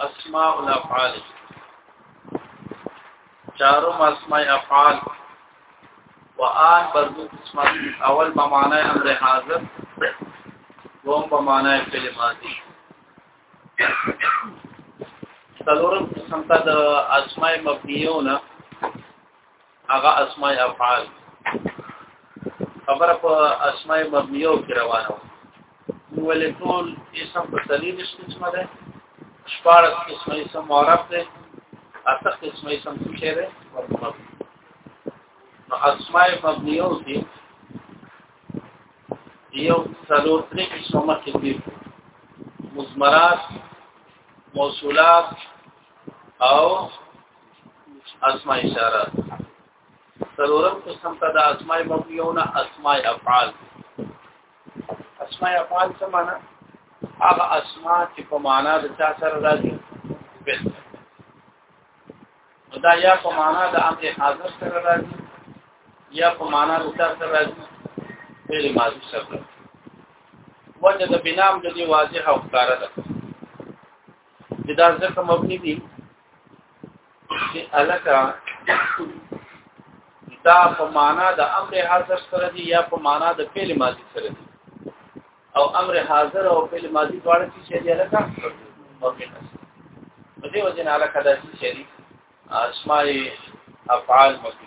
اسماء الافعال چارم اسماء افعال وآن برضو اسماء اول بمعنى امر حاضر دوم بمعنى فعل ماضي سلورم قسم ته د اسماء مبنيونه هغه اسماء افعال خبره په اسماء مبنیو کې روانه و نو ولې ټول اسم په تلیل قسمه ده شپارس قسمه اسم معرب ده اته قسمه اسم څه ده نو اسماء مبنیو کې یو څلور درې قسمه مخکې دي مزمرات موصولات او اسماء اشاره ضرورم قسم ته د اسماء مبنيونه اسماء افعال اسماء افعال څه معنا هغه اسماء چې په معنا د چا سره راځي دا یا په معنا د امر حاضر سره راځي یا په معنا د چا سره راځي فعل ماضي سره راځي وجه د بنام د دې واضحه او ښکاره ده چې دا ځکه مبني دي چې الکه دا په معنا د امر حاضر سره دی یا په معنا د فعل ماضی سره دی او امر حاضر او فعل ماضی دواړه چې شی دی الکه مؤمن په دې وجه نه الکه د شی دی اسماء افعال مکه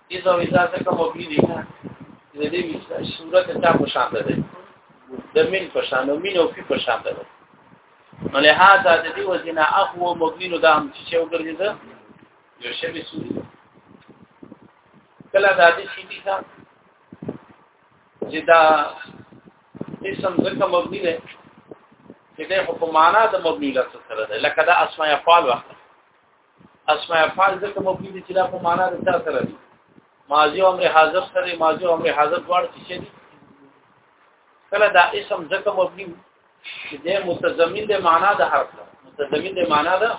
دې ځو اذا څه کوم وګړي دي نه د دې صورت ته په شان ده د مين په شان او مين او په په شان ده نو له هغه د دې وزنا اخو مبنینو د هم چې وګرځي ده یو شی به سوري کله د دې شي دي چې دا اسم ځکه مبني ده چې د حکمانه د مبني لفظ سره ده لکه دا اسماء افعال وخت اسماء افعال ځکه مفید دي چې دا په معنا د څه سره دي ماضی او امر حاضر سره ماضی او امر حاضر دواړه څه دي کله دا اسم ځکه مبني چې د متضمن د معنا د حرف ده متضمن د معنا ده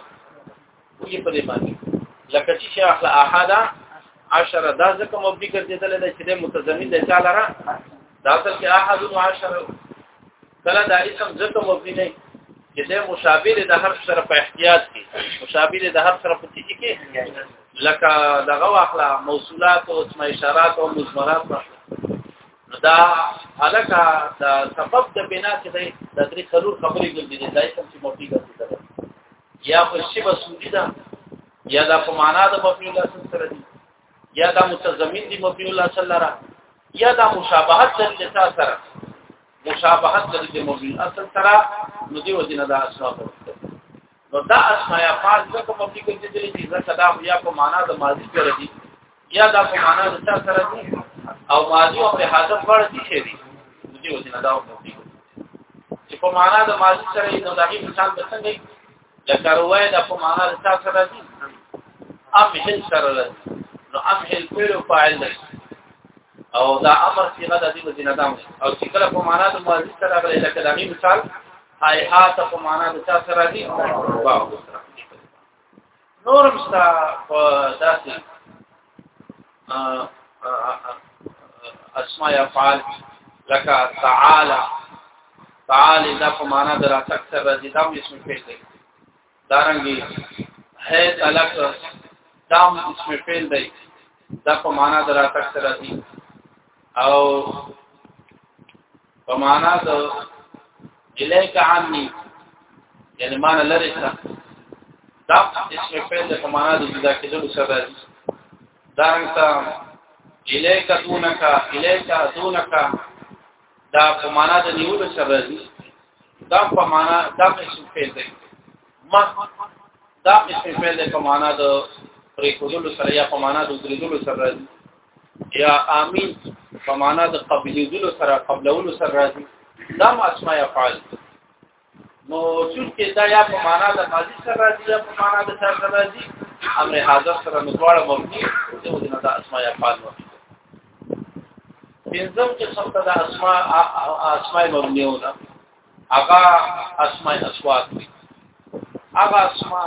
وګي په دې باندې لکه چې شیخ له احد 10 دا ځکه مبني ګرځیدل چې د متضمن د چا لره دا اصل کې احد 10 کله دا اسم ځکه مبني نه چې د مشابه د هر سره په احتیاط کې مشابه د هر سره په تیږي کې لکه دغه واخلا موصولات او اسم اشارات او مزمرات نو دا الکه دا سبب د بنا چې د درې څلور خبرې ګرځي دا اسم چې مبني ګرځي یا په شی بسودی ده یا دا په معنا د مبني الله سره دي یا دا متضمن دي مبني الله سره یا دا مشابهت د لسا سره مشابهت لري د مبني اصل سره نو دی وجنه دا اسماء نو دا اسماء یا فاعل څه کوم په کې دي چې ځکه دا یا په معنا د ماضي سره دي یا دا په معنا د څه سره دي او ماضي او په حاضر ورته دي شي دي نو دی وجنه دا په کې چې په معنا د ماضي سره نو دا هیڅ مثال به څنګه لکه روایت په معنا د تاسو سره دي ام هل سره لري نو ام هل فعل او فاعل دی او دا امر صيغه د دې وزن ادم او چې کله په معنا د ماضي سره راغلی لکه دا مثال هاي هات په معنا د تاسو سره دي نورم ستا په داسې اسماء افعال لکه تعالی تعالی دا په معنا د راتک سره راځي دا اسم فعل دی دارنګي هي تلک دا اسم فعل دی دا په معنا د راتک سره راځي او په معنا د الیک عني یعنی معنا لري څه دا اسم فعل د معنا د جدا کېدو سره راځي دا رنګ ته الیک دونک الیک دونک دا په معنا د نیولو سره راځي دا په معنا دا اسم فعل دی ما دا اسم فعل د په معنا د پرې کولو سره یا په معنا د درېدلو سره راځي یا امین په معنا د قبلېدلو سره قبلولو سره راځي دا اسماء افعال نو چې دا یا په معنا د ماضي سره راځي یا په معنا د سر سره راځي امر حاضر سره نو دواړه مبني دي او دا اسماء افعال وو پنځم قسم ته د اسماء اسماء مبنيونه هغه اسماء اصوات دي هغه اسماء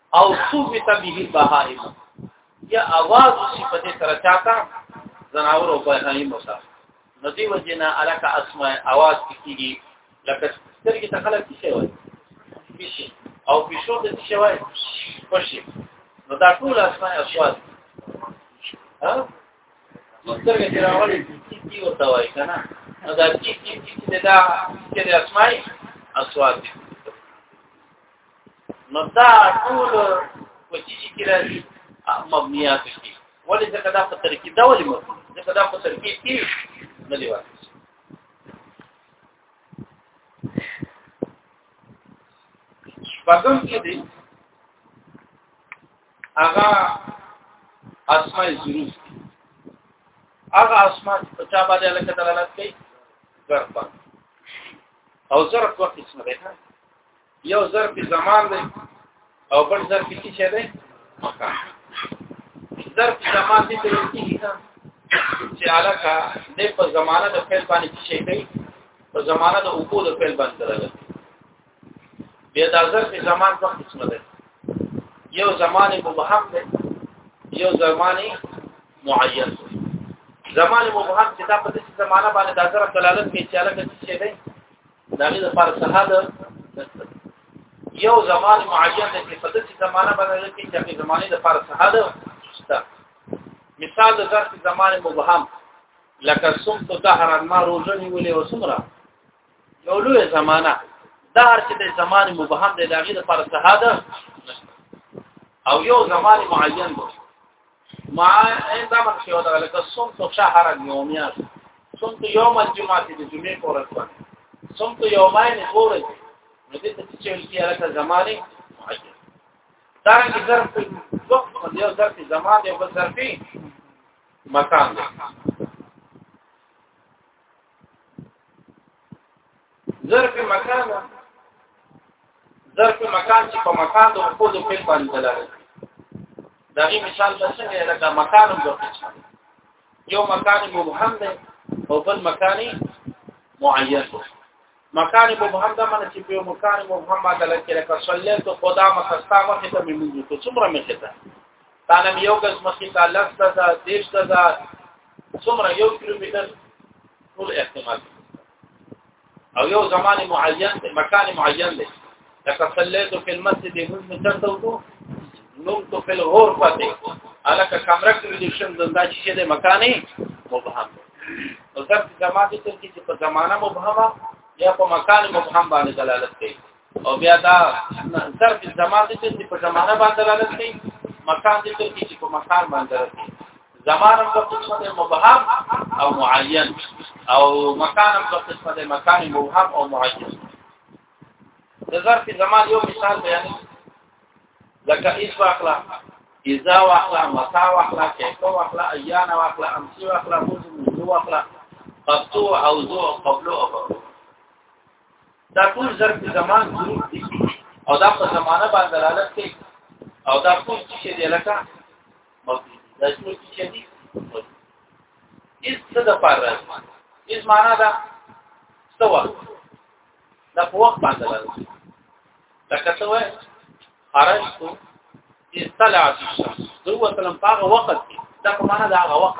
او صوبت به البهائم یا اواز شي په دې سره چاته زناور او بهائم وسه ندی وجنا الک اسماء اواز کیږي لکه سترګې ته خلک څه وایي بشي او بشو د څه وایي خوشي نو دا ټول اسماء اصوات ها سترګې ته راوړي چې او تا وایي کنه نو دا چې چې چې دا چې اسماء اصوات نو دا ټول کوچی چې راځي مبنيات دي ولې ځکه دا په ترکیب دا ولې مبني ځکه دا په ترکیب کې نه دی وایي شپږم کې دي هغه اسماء ظروف دي هغه اسماء په چا باندې لکه دلالت کوي ظرف او ظرف وخت اسمه ده یو ظرف زمان دی او بل ظرف کې څه دی مکان ظرف زمان دې ته ویل کېږي چې علاقه د په زمانه د فعل باندې څه شي کوي په زمانه د اوپو د فعل باندې راغلی بیا د ظرف زمان په قسمه ده یو زمان مبهم ده یو زمان معین ده زمان مبهم چې دا په دې زمانه باندې د ظرف دلالت کوي چې علاقه څه شي دی دا غي د پر سهاد یو زمان معین دی په دې زمانہ باندې کې چې زمانه د پر سهاد شته مثال د ظرف زمان مبهم لکه سم تو دهرا ما روزنی ولې وسمره یو لوی زمانہ دهر چې د زمان مبهم دی دا غي د پر سهاد او یو زمان معین دی ما دا مخ شو دا لکه سم تو شهر یومیا سم تو یوم الجمعه د جمعې پر ورځ باندې سم تو یومین پورې نو دې ته چې ویل کیږي لکه زمانه معین دا رنګ ظرف وخت باندې یو ظرف زمان دی او بل ظرف مکان دی ظرف مکان ظرف مکان چې په مکان د وقوع د فعل باندې دلالت دا غي مثال د څنګه لکه مکان د قسم یو مکان مبهم دی او بل مکان معین دی مکان مبهم دا معنی چې په مکان مبهم باندې دلالت کوي لکه صلیت خدا مخستا مخه ته موږ ته څومره مخه ته تعالی یو کس مخه ته لفظ ده دیش ده څومره یو کیلومتر ټول احتمال دی او یو زمان معین دی مکان معین دی لکه صلیتو فی المسجد موږ چرته وکړو نوم تو فی الغرفه دی الکه کمره کې د شم زنده چې د مکانې مبهم نو ځکه زمانه ته چې په زمانہ مبهمه یا په مکان مبهم باندې دلالت کوي او بیا دا ظرف زمان دي چې په زمانه باندې دلالت کوي مکان دي چې په مکان باندې دلالت کوي زمان په قسمه ده مبهم او معین او مکان په قسمه ده مکان مبهم او معین د ظرف زمان یو مثال بیان لکه ایس واخلا اذا واخلا متا واخلا کیفو واخلا ایان واخلا امسی واخلا موزو واخلا قطو او ذو قبلو او دا ټول ظرف زمان ظروف دي او دا په زمانه باندې دلالت کوي او دا ټول چې دی لکه مفهوم دا ټول چې دی اس څه د پاره راځي اس معنا دا څه وخت دا په وخت باندې دلالت کوي لکه څه وای خرجت استلعت الشمس دوه تلم په هغه وخت دا په معنا دا هغه وخت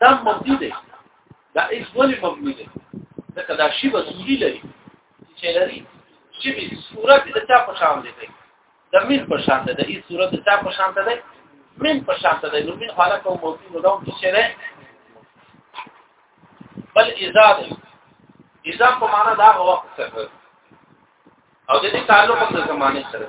دا مبني دی دا ایس ولې مبني دی ځکه دا شی وسوري لري چې لري چې به صورت د چا په شان دی د مين په شان دی د ایس صورت د چا په شان دی مين په شان دی نو مين حالت او موضوع نو دوم چې نه بل اذا دی اذا په معنا دا وخت سره او د دې تعلق د زمانه سره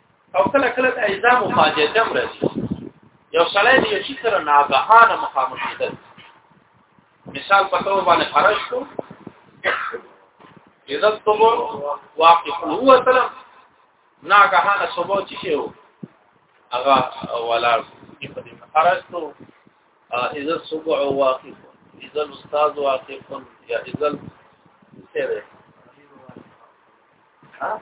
او کله کله د اجزا مفاجعه هم راځي یو سړی د یو شي سره ناګهانه مخامخ کېدل مثال په توګه باندې خرج کو اذا تم واقف هو سلام ناګهانه صبح چې شو هغه ولا په دې خرج کو اذا الصبح واقف اذا الاستاذ واقف یا اذا سره ها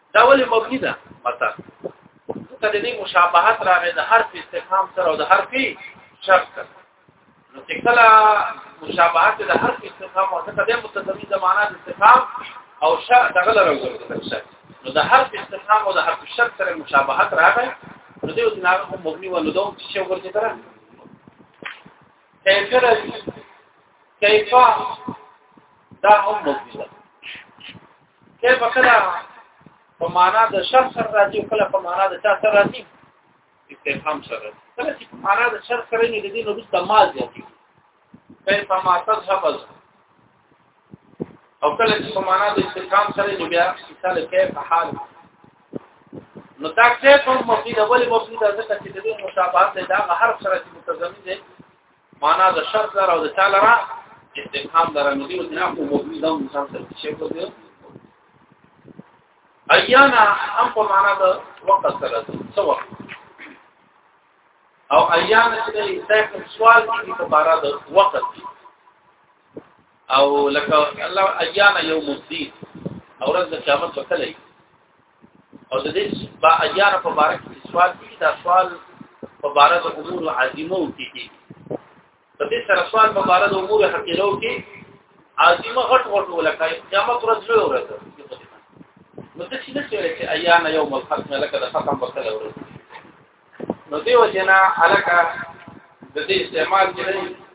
دا ولې مبني ده متا ته د دې مشابهت راغې د حرف استفهام سره او د حرف شرط سره نو چې کله مشابهت د حرف استفهام او څخه د متضمن د معنا د استفهام او شاء دغه لره وګورئ نو د حرف استفهام او د حرف شرط سره مشابهت راغې نو دې د ناغه هم مبني ولې دوه چې ورته تر کیف کیف دا هم مبني ده کې په کله په معنا د شرط سره راځي او کله په معنا د چا سره راځي استفهام سره کله چې په معنا د شرط سره نه دي نو د ما زیاتي په په ما تذهب او کله چې په معنا د استفهام سره نو بیا مثال کې په حال نو دا څه کوم مفید اولی مفید د ځکه چې د مشابهت د هغه حرف سره چې متضمن دی معنا د شرط لره او د چا لره استفهام لره نو دې نه کوم مبني دا مثال څه شي کو دې ایانا هم په معنا د وقت سره څه وخت او ایانا چې د سوال کې په اړه د وخت او لکه الله ایانا یوم الدین او ورځ د قیامت په کله او د دې با ایار په باره کې سوال کوي دا سوال په باره د امور عظیمو کې کې په دې سره سوال په باره د امور حقیقو کې عظیمه غټ غټ ولکه قیامت ورځ لوی ورځ نو څه چې نشي چې ایان یوم الختم لکه د ختم په کله ورځ نو دیو جنا الکه د دې استعمال کې نه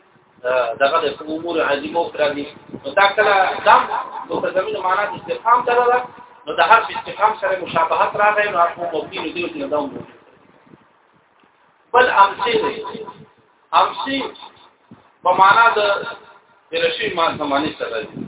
دغه د امور عظیمو پر دي نو دا کله دم نو په زمينه معنا د استفهام سره ده نو د حرف استفهام سره مشابهت راغی نو هغه مبني نو دیو جنا دوم بل امسی امسی په معنا د رشي ما زماني سره دي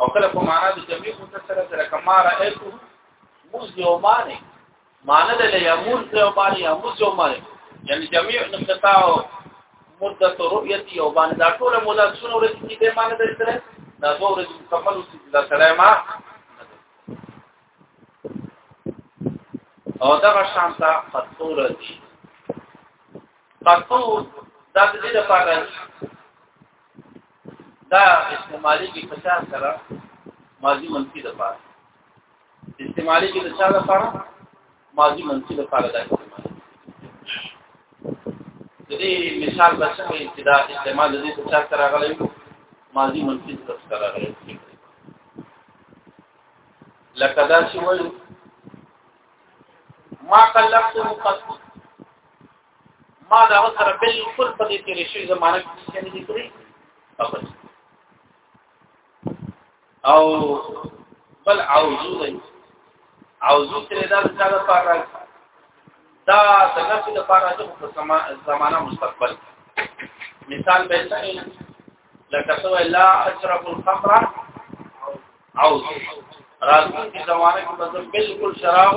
او کله په معنا د جمعي متصله سره کما رايته موز یومانه معنا د یموز یومانه یموز یومانه یعنی جمعي انقطاع مدت رؤیت یومانه دا ټول مولا څونه ورته دي به معنا د سره دا دوه ورځې مکمل وسې دا سره ما او دا شانتا قطور دي قطور دا د دې لپاره دا استعمالي کې په چا سره ماضي منفي د پاره استعمالي کې د چا لپاره ماضي منفي د پاره دا استعمالي د دې مثال په څه کې چې دا استعمال د دې په چا سره غلې ماضي منفي د سره غلې لکه دا چې وایي ما قلقته قط ما دا سره بالکل په دې تیرې شي زمانه کې څه نه دي کړی او بل عوضو دی عوضو ترې دا څه د پاره دا د نفي د پاره د زمانه مستقبل مثال به څنګه لکه سو لا اشرب الخمر عوض راځي چې زمانه کې بالکل شراب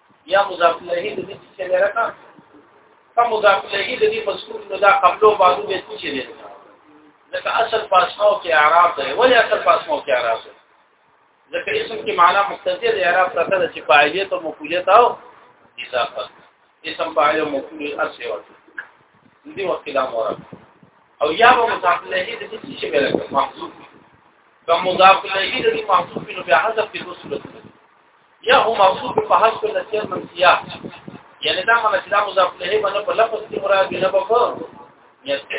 یا مضاف الیه د دې چې نه راکا کوم مضاف الیه د دې مذکور نو دا قبلو بعدو به څه دی ځکه اصل پاسمو کې اعراب دی ولی اصل پاسمو کې اعراب دی ځکه اسم کې معنا مقتضی دی اعراب پرته د چې فاعلیت او مفعولیت او اضافه اسم فاعل او مفعول ارسه ورته دې وخت لا مور او یا به مضاف الیه د دې چې به راکا محذوف کوم مضاف الیه د دې محذوف نو بیا حذف کې دوه صورت یا هو مقصود په حق کې نسیان منسیا یعنی دا معنی چې دا مضاف له باندې په لفظ کې مراد نه بکو یا څه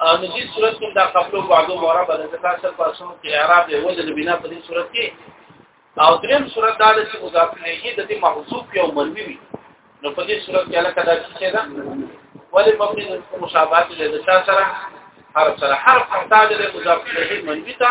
او د دې صورت کې دا قبل او بعد مورا بدل د تاسو په اساس کې اعراب دی وجه د بنا په دې صورت کې او دریم صورت دا چې مضاف نه یې د دې محذوف یو منوي وي نو په دې صورت کې علاقه دا چې دا ولې مبني د مشابهت له د سره حرف سره حرف محتاج له مضاف نه منوي ته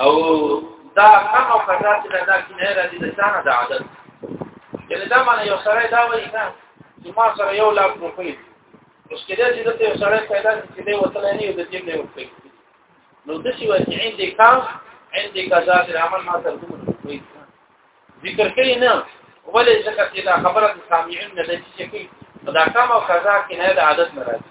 او دا کم او کدا چې دا کنه را دي د څنګه د عادت یعنی دا معنی یو سره دا وایي نه چې ما سره یو لاک روپۍ اوس کې دا چې د یو سره پیدا چې دی وصل نه یو د دې نه وکړي نو د شي وایي عندي کام عندي کذا د عمل ما سره کوم روپۍ ذکر کوي نه ولې ځکه چې دا خبره د سامعین نه ده چې کوي دا کم او کذا کنه د عادت نه راځي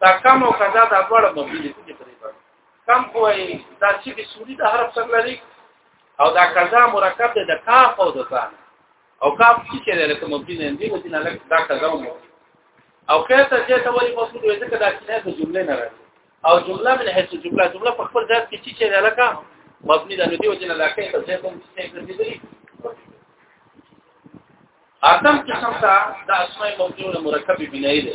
دا کم او قضا دا ډول مبني دي په دې باندې کم کوی دا چې د سوري د حرف سره لري او دا قضا مرکب دی د کاف او د ځان او کاف چې کې لکه مبني نه دی ودی نه لکه دا قضا مو او کته چې ته وایي مفعول وي ځکه دا چې د جملې نه راځي او جمله من حيث جمله جمله په خپل ذات کې چې لکه مبني ده نو دی وجنه لکه ته ځې کوم څه ګرځېدلی اتم قسم ته د اسماء موجوده مرکب بنای ده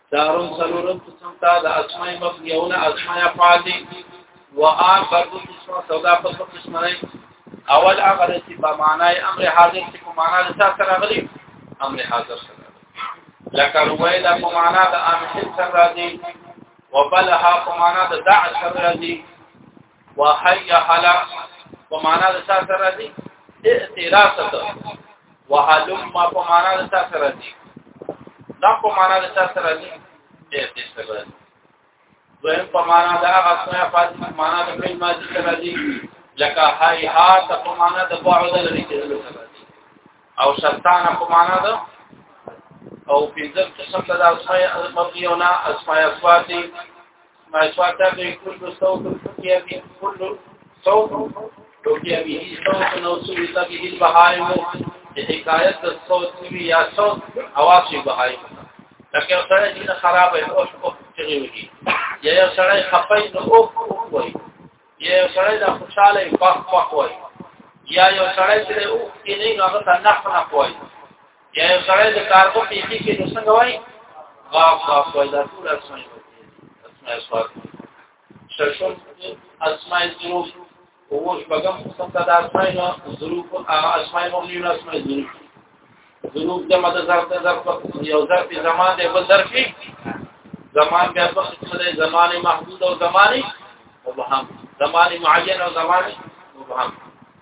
دارون سلورم قسم تا د اسماء مبنیونه اسماء افعال دي و آن برضو قسم سودا په څو قسم نه اول هغه چې په معنی امر حاضر چې په معنی د سات سره غلي امر حاضر سره لکه روایدا په معنی د امر سره راځي وبلها په معنی د دع سره راځي وحي حلا په معنا د څه سره دي اعتراض وحلم ما په معنا د څه سره دي دا په معنا د څه سره دي اعتراض دویم په معنا د هغه اسماء فاضل په معنا د فعل ماضي سره دي لکه هاي ها ته په معنا د بعد لري چې سره دي او شرطان په معنا د او پنځم قسم د اسماء مبنيونه اسماء اصفاتي مسواک دا کوي کل صوت ټوکیا به کل صوت ټوکیا به صوت نو سوي تا به البهائم د حکایت د صوت وی یا صوت اواز شي بهائم لکه سره چې خراب وي او او چغي وي یا یو سره خپای نو او وي یا یو سره د خوشاله پخ پخ وي یا یو سره چې او کې نه هغه تنخ نه کوي یا یو سړی د کاربو پیږي کې نو څنګه وای غاف غاف وای دا ټول اسماء اسماء اسوات ششم اسماء ظروف ووش بغم قسم ته د اسماء ظروف اسماء مبني او اسماء ظروف ظروف د مد ظرف د ظرف یو ظرف زمان دی بل ظرف زمان بیا په څه دی زمان محدود او زماني مبهم زمان معین او زمان مبهم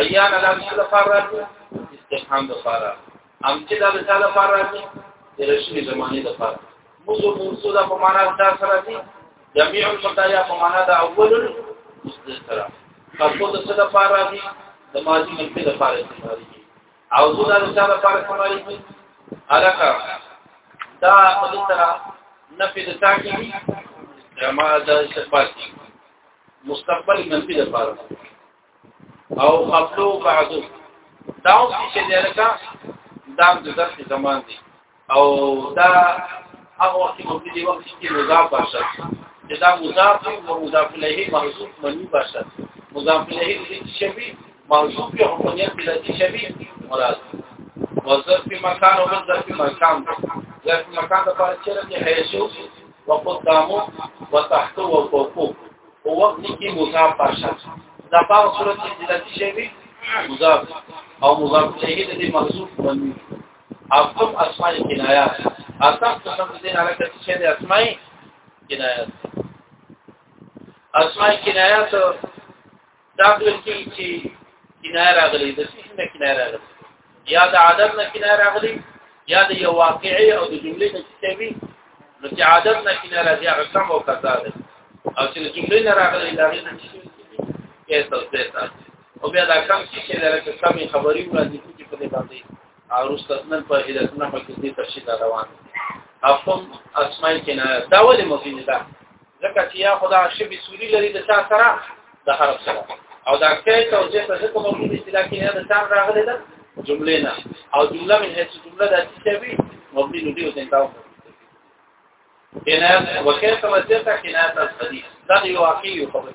ایان الان څه لپاره راځي استفهام لپاره ام چې دا د څه لپاره راځي د رسمي زمانه لپاره موږ موږ دا په معنا دا سره دي جميع المتايا په معنا دا اول مستترا خاصو د څه لپاره راځي د ماضي منفي لپاره استعمالي او زه دا د څه لپاره استعمالي دي الکه دا په دې سره نفي د تاکي دي جماع د استقبال مستقبل منفي لپاره او قبلو بعدو دا اوس چې لکه دا د درس زمان دی او دا هغه وخت مو دې وخت کې مضاف بشر چې دا مضاف او مضاف الیه محذوف منی بشر مضاف الیه دې شبی محذوف یو حکمیت دې شبی مراد وظرف مکان او ظرف مکان ظرف مکان د پاره چې حیثو وقدامو وتحتو وفوقو په وخت کې مضاف پر شخص دا په صورت کې د شی وی مضاف او مضاف الیه د دې محذوف باندې اقم اسماء کنایات اصح قسم دې نه لکه چې د اسماء کنایات اسماء کنایات دا ویل کی چې کنایه راغلی د څه نه کنایه راغلی یا د عدم نه کنایه راغلی یا د یو واقعي او د جملې نه چې وی نو چې عدم نه کنایه راځي هغه کم او کثا ده او چې د جملې نه راغلی دا نه چې یې څه او بیا دا کم چې لکه کمی خبري وړاندې کیږي په دې باندې او رستنن په هدایت نه په کې تفصیل روان افهم اسماء کنایه دا ولې مفید ده ځکه چې یا خدا شبي سوري لري د چا سره د حرف سره او دا کې توجیه په ځکه مو کې اصطلاح کې نه د چا راغلي ده جمله نه او جمله من هیڅ جمله د څه وی مبني نو دی او څنګه کنایت وکړه کومه چې کنایت اصلي دا یو واقعي خبره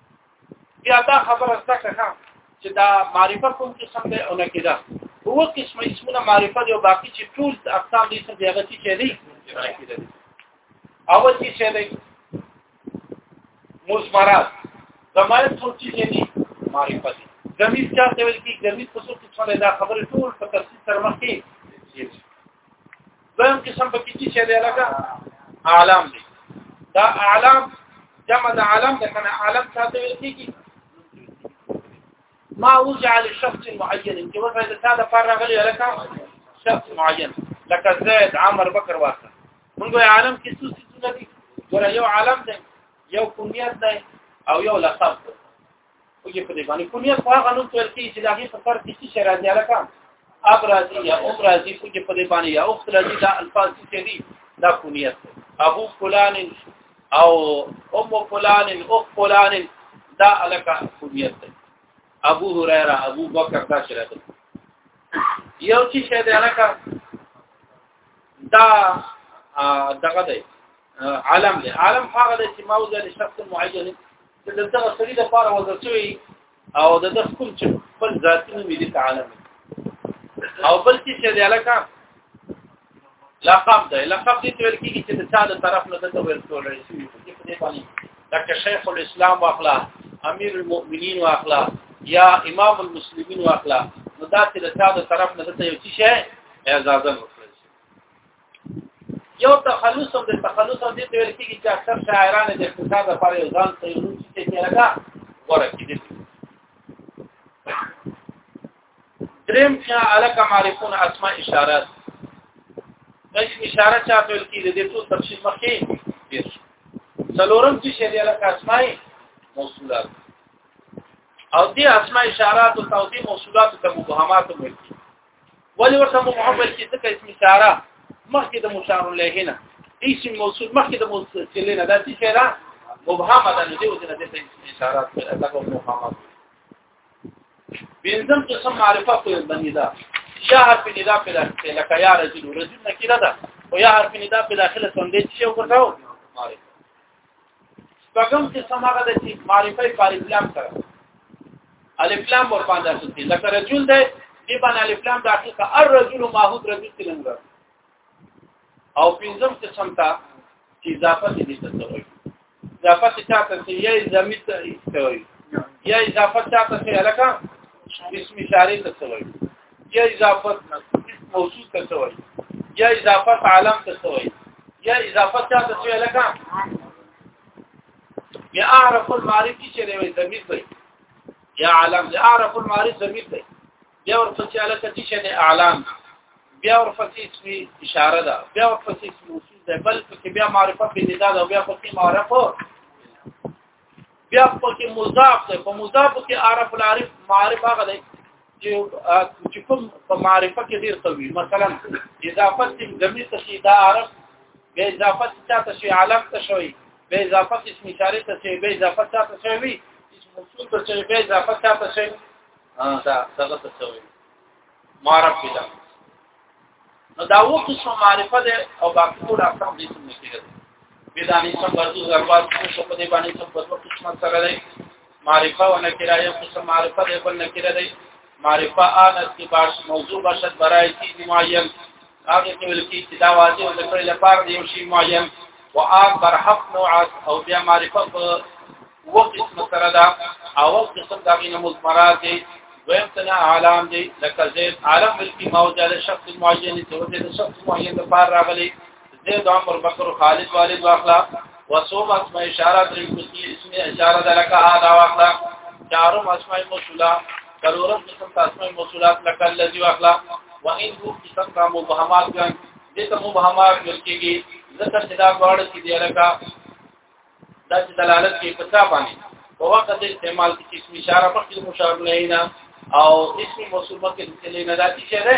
بیا دا خبره ستکه ښه چې دا معرفت کوم قسم دی او نکیده هو قسم اسمونه معرفت او باقی چې ټول اقسام دي څه هغه چې چي دي نکیده دي اول چې چي دي مزمرات زمایل ټول چې دي معرفت دي زميز چا ته ویل کی زميز په څو قسمه دا خبره ټول په تفصیل سره مخکې دویم قسم په کې چې دی لکه عالم دی دا عالم جمع د عالم د کنه عالم ساته ویل کیږي ما وجع لشخص معين چې وځي د ساده پر راغلی لکه شخص معين لکه زید عمر بکر واسه موږ عالم کې څه څه دي ګوره یو عالم دی یو کمیت دی او یو لقب وګي په دې باندې کونیت خو هغه نوم تل کې چې د هغې په سر کې څه شی راځي لکه اب راځي یا ام راځي خو په دې باندې یا اخت راځي دا الفاظ چې دي دا کونیت ابو فلان او ام فلان اخت فلان دا الکه کونیت دی ابو هريره ابو بکر دا شی راځي یو چې شی دی لکه دا دغه دی عالم دی عالم هغه دی چې موضوع لشخص معین چې د دغه سړي د پاره وضع شوی او د دغه کوم چې خپل ذاتي نوم دي تعالی او بل چې چې دی لکه لقب دی لقب دې ویل کېږي چې د چا د طرف نه د ویل کول شي په دې باندې لکه شیخ الاسلام واخلا امیر المؤمنین واخلا یا امام المسلمین واخلا نو دا چې د چا د طرف نه د یو شي اعزازن یو تخلص هم د تخلص هم دې ویل کېږي چې اکثر شاعران د اقتصاد لپاره یو ځان ته یو څه کې لګا غوړه کېږي دریم چې الک معرفون اسماء اشارات د اشاره چاته ویل کېږي د ټول تفصیل مخکې دي څلورم چې شری الک اسماء موصولات او دې اسماء اشارات او توضیح موصولات ته مبهمات ویل کېږي ولی ورته مبهم ویل کېږي ځکه اسم اشاره مخکې د مشار الیه نه اسم موصول مخکې د موصول نه دا څه شی ده مبهمه ده نو دې وجنه د اسم اشاره دغه مبهمه بنظم قسم معرفه کوي باندې دا یا حرف ندا په داخله لکه یا رجل رجل نکره ده او یا حرف ندا په داخله څنګه چې وکړو شپږم قسم هغه د چې معرفه په الف لام سره الف لام ور باندې شته لکه رجل دی دی باندې الف لام د حقیقت الرجل ماحود رجل څنګه او پنځم قسم ته چې اضافه دې ته وایي اضافه چاته چې یې زمي ته وایي یا اضافه چاته چې علاقه اسم اشاره ته څه وایي یا اضافت موصول ته څه وایي یا اضافت عالم ته څه وایي یا اضافت ته څه وایي لکه یا اعرف المعرف کی چې وایي ضمیر دی یا عالم یا اعرف المعرف ضمیر دی یا ورپسې علاقه چې نه اعلان بیا ورپسې اسم اشاره ده بیا ورپسې اسم موصول ده بل پکې بیا معرفت به ندا ده بیا پکې معرفت بیا په کې مضاف ده په مضاف کې عارف العارف معارف هغه دی چې کوم په معرفت کې ډیر قوي مثلا اضافت تیم زمي ته شي دا عرب به اضافت چاته شي علم ته شوی به اضافت اسم اشاره ته شي به اضافت چاته شوی اسم موصول ته شي به اضافت چاته شي دا څنګه ته شوی معرب پیدا نو دا و قسم معرفه ده او باقي ټول اقسام دي څنګه کېږي بدانی سم برضو ضربات څه په دې باندې سم په قسمت سره دی معرفه او نکره یو قسم معرفه دی بل نکره دی معرفه ان اتباش موضوع بشد برای کی معین هغه ته ویل کی چې دا واضح او ذکر لپاره دی یو شی معین او اکبر حق نوع او بیا معرفه په او قسم سره دا او قسم دا غینه مضمرات دی دویم تنا عالم دی لکه زید عالم ملکی موجه د شخص معین دی او د شخص معین د پار راغلی زید عمر بکر خالد والد واخلا وصوم اسماء اشاره د اسم اشاره د لکه هدا واخلا چارم اسماء موصولا کلورم قسم اسماء موصولات لکه الذی واخلا وان هو قسم کا مبهمات ګان دې ته مبهمات ورکیږي ذکر چې دا غواړي چې دی لکه دا چې دلالت کوي په څه باندې په وخت د استعمال کې اسم اشاره مخکې مشار نه نه او اسم موصول مخکې د کلی نه داتي شه ده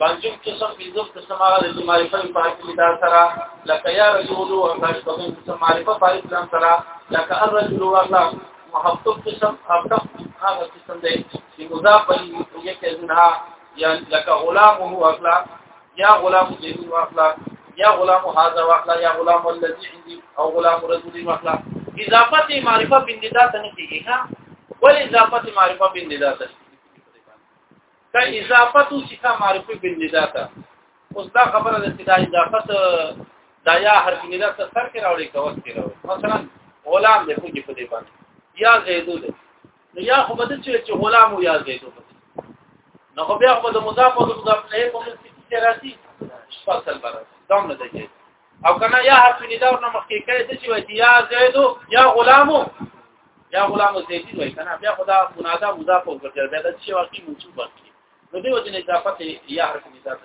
باندې قسم بيزو قسم هغه د معرفت په حق کې دا سره لکه یا رجل او اخاش په قسم معرفت په اسلام سره لکه الرجل او الله محبت قسم حقق هغه قسم دی چې مضاف یې کې نه یا لکه غلام هو اخلاق یا غلام دین واخلا یا غلام هذا واخلا یا غلام الذي عندي او غلام رجل واخلا اضافه معرفه بنددا ته نه کیږي ها ول اضافه معرفه بنددا ته کا اضافه تو صفه معرفه بنددا ته اوس دا خبره ده چې دا اضافه دا یا هر بنددا ته سر کې راوړي کوي مثلا غلام دې کوجي په دې باندې یا زیدو دې یا خو بده چې چې غلام یا زیدو نو خو بیا خو د مضاف او د مضاف نه په منځ کې راځي فصل برابر دام نه دی او کنه یا حرف ندا ورنه مخکې کړي د چې وایي یا زیدو یا غلامو یا غلامو زیدی وایي کنه بیا خدا منادا مضاف او ګرځي بیا د چې واقعي منصوب ورکړي نو دی وجه نه اضافه یا حرف ندا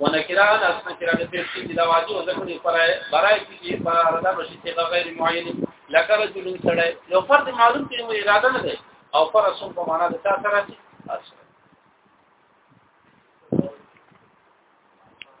ونکران اسمه چې راځي په شي د واجب او ذکر برای برای کې په اړه د شي څخه غیر معین لکه رجل سره یو فرد معلوم کې مو اراده نه ده او پر اسم په معنا د تا سره